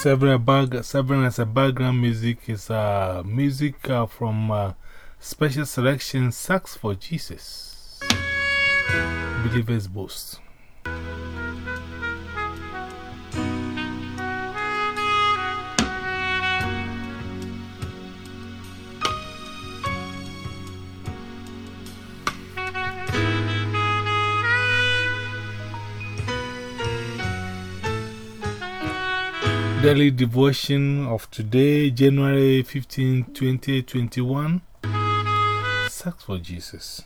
Serving, bag, serving as a background music is uh, music uh, from uh, Special Selection Sax for Jesus. Believer's Boast. Daily devotion of today, January 15, 2021. Sax for Jesus.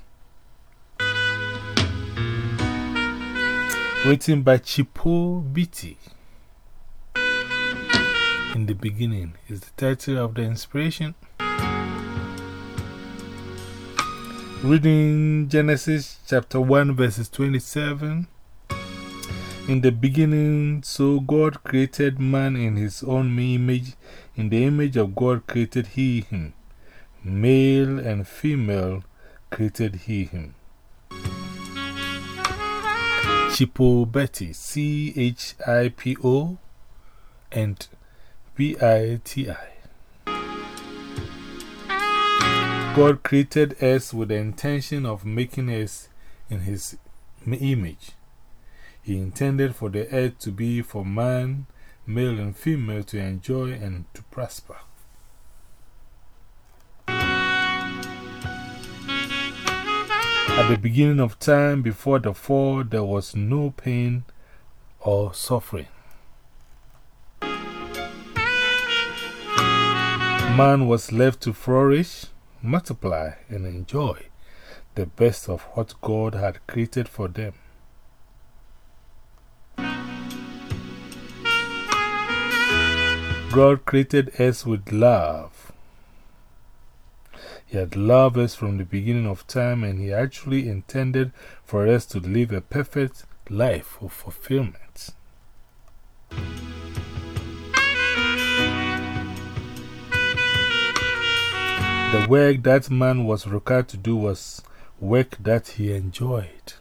Written by Chipo Biti. In the beginning is the title of the inspiration. Reading Genesis chapter 1, verses 27. In the beginning, so God created man in his own image. In the image of God created he him. Male and female created he him. Chipo Biti, C H I P O and B I T I. God created us with the intention of making us in his image. He intended for the earth to be for man, male and female, to enjoy and to prosper. At the beginning of time, before the fall, there was no pain or suffering. Man was left to flourish, multiply, and enjoy the best of what God had created for them. God created us with love. He had loved us from the beginning of time, and He actually intended for us to live a perfect life of fulfillment. The work that man was required to do was work that he enjoyed.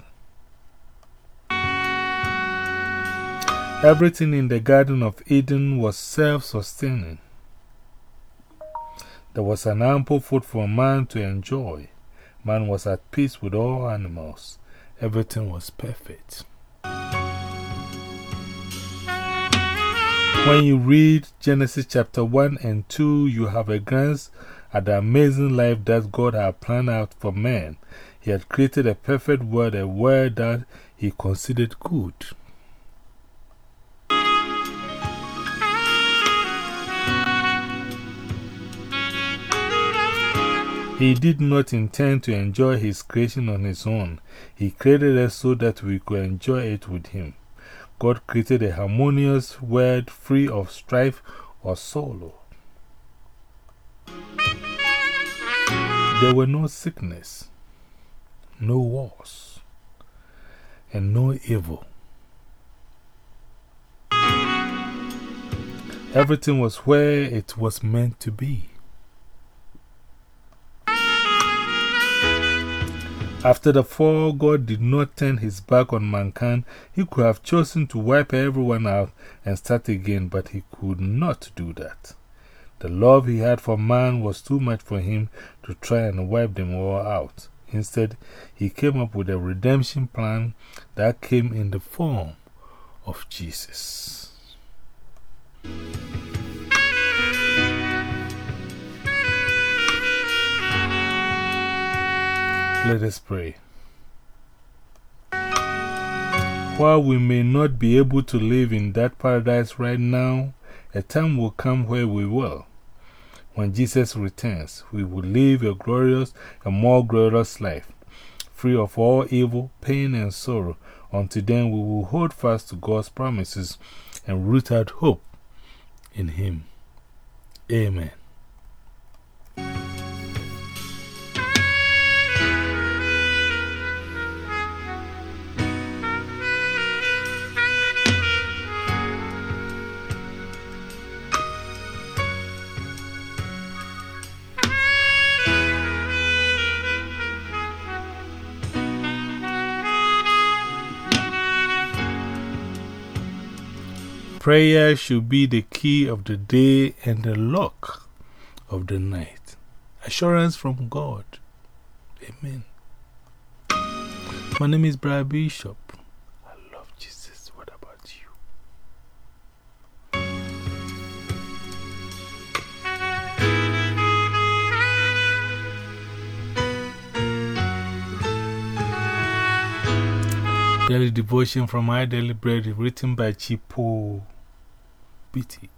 Everything in the Garden of Eden was self sustaining. There was an ample food for man to enjoy. Man was at peace with all animals. Everything was perfect. When you read Genesis chapter 1 and 2, you have a glance at the amazing life that God had planned out for man. He had created a perfect world, a world that he considered good. He did not intend to enjoy his creation on his own. He created us so that we could enjoy it with him. God created a harmonious world free of strife or sorrow. There were no sickness, no wars, and no evil. Everything was where it was meant to be. After the fall, God did not turn his back on mankind. He could have chosen to wipe everyone out and start again, but he could not do that. The love he had for man was too much for him to try and wipe them all out. Instead, he came up with a redemption plan that came in the form of Jesus. Let us pray. While we may not be able to live in that paradise right now, a time will come where we will. When Jesus returns, we will live a glorious and more glorious life, free of all evil, pain, and sorrow. Until then, we will hold fast to God's promises and root out hope in Him. Amen. Prayer should be the key of the day and the lock of the night. Assurance from God. Amen. My name is Brian Bishop. I love Jesus. What about you? Daily devotion from My Daily Bread, written by Chipo Biti.